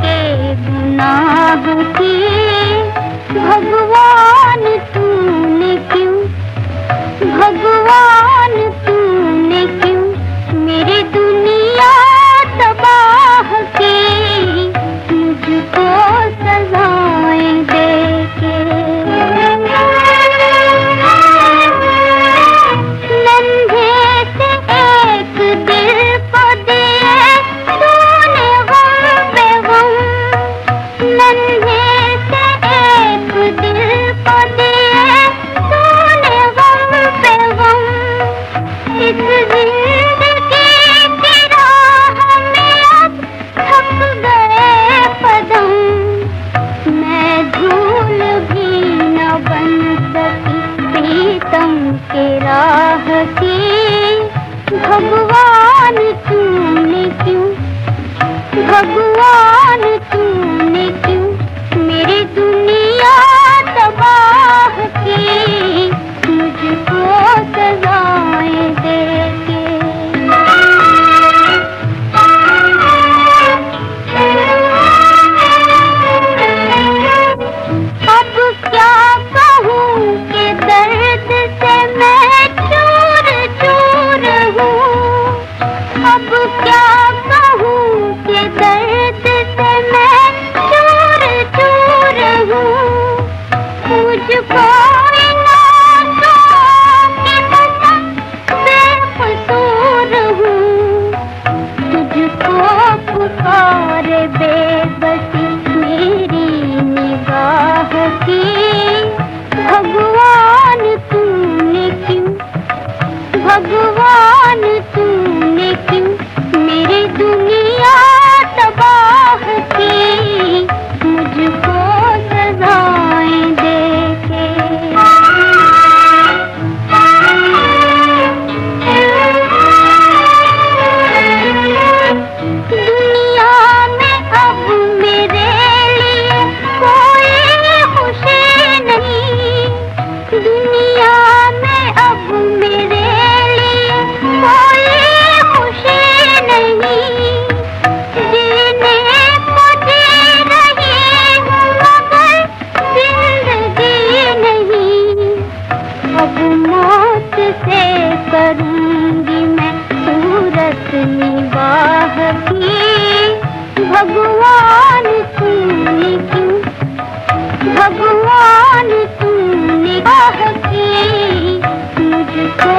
के गुनाह के भगवान तूने हँसी भगवान तुमने क्यों भगवान से करूँगी मैं सूरत निगाह की। भगवान तूने क्यों, भगवान तू कह की? मुझको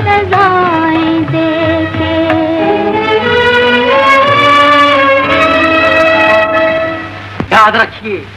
सजाएँ देखे। याद रखिए।